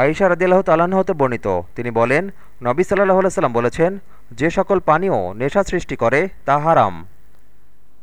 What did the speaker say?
আয়েশা রদিল্লাহ তাল্লাহ্ন হতে বর্ণিত। তিনি বলেন, নবী সাল্লাহ সাল্লাম বলেছেন, যে সকল পানীয় নেশা সৃষ্টি করে, তা হারাম।